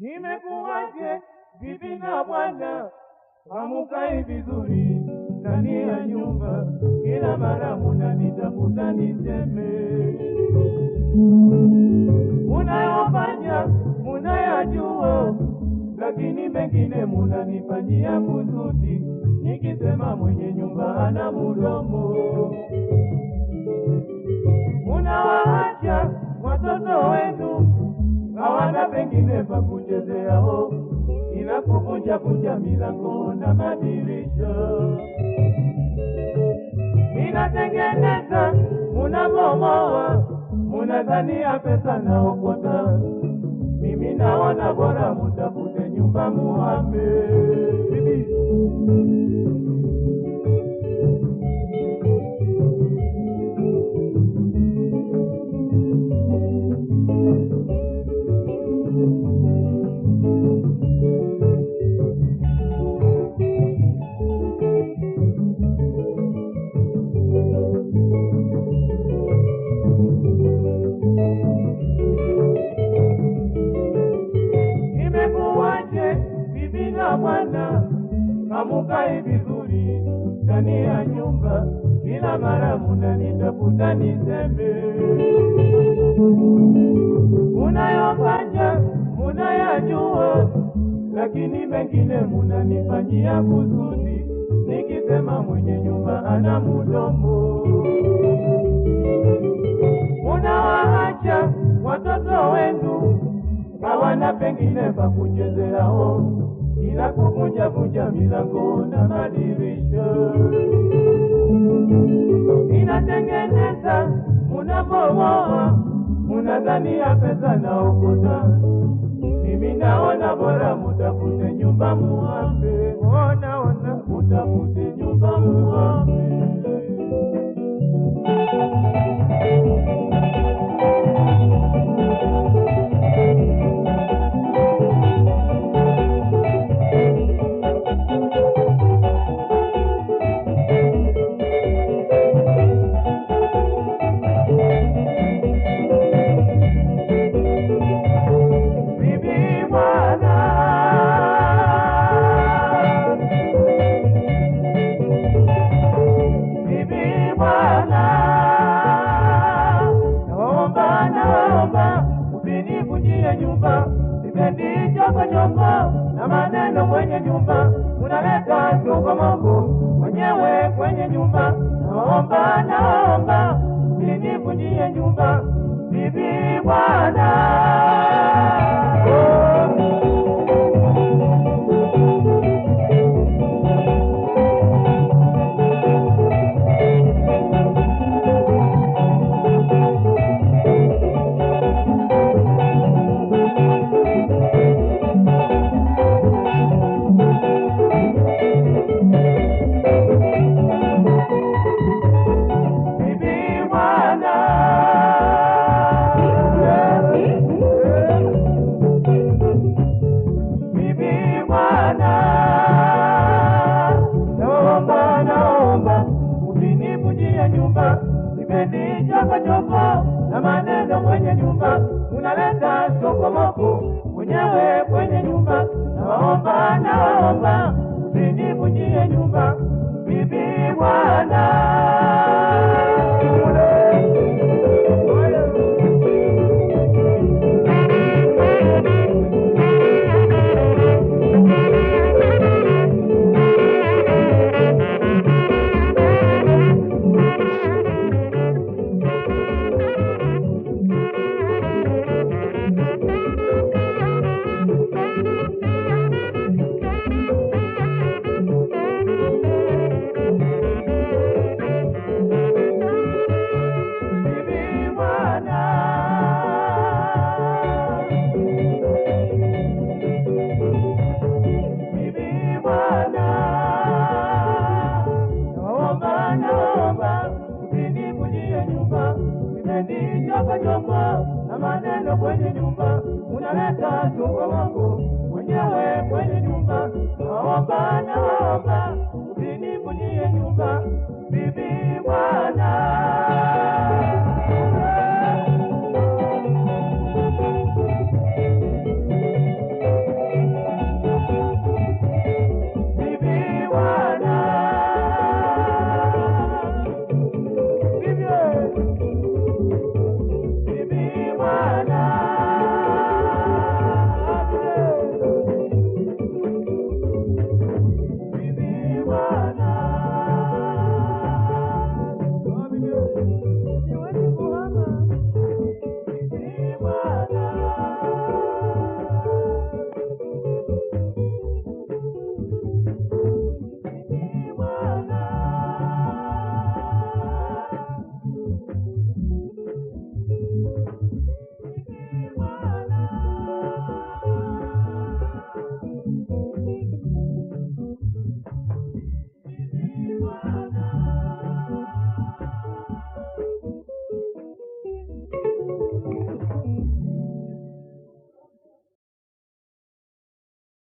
Nimekuwaje bibi na bwana, hamukai vizuri ndani ya nyumba, kila mara munanitafuta niseme. Munayofanya munayajua, lakini mengine munanifanyia kusudi, nikisema mwenye nyumba ana mudomo. Munawaacha watoto wenu hawana pengine pa kuchezea ho, vunja milango na madirisha. Minatengeneza, munabomoa, munadhania pesa naokota. Mimi naona bora mutafute nyumba muhame. Hamukai vizuri ndani ya nyumba, kila mara munanitafuta niseme. Munayofanya munayajua, lakini mengine munanifanyia kusudi, nikisema mwenye nyumba ana mudomo. Munawaacha watoto wenu hawana pengine pa kuchezea ila kuvunja vunja milango na madirisha. Inatengeneza munabomoa, munadhania pesa na ukuta. Mimi naona bora mutafute nyumba muhambe, ona ona, mutafute bwana, naomba naomba usinivunjie nyumba, choko choko na maneno kwenye nyumba, unaleta chokomoko mwenyewe kwenye nyumba. Naomba naomba usinivunjie nyumba, bibi bwana. Sipendi choko choko na maneno kwenye nyumba, unaleta sokomoko mwenyewe kwenye nyumba. na waomba na usinivunjie kwenye nyumba, unaleta chungu wangu mwenyewe kwenye nyumba. Naomba naomba usinivunjie nyumba, bibi bwana.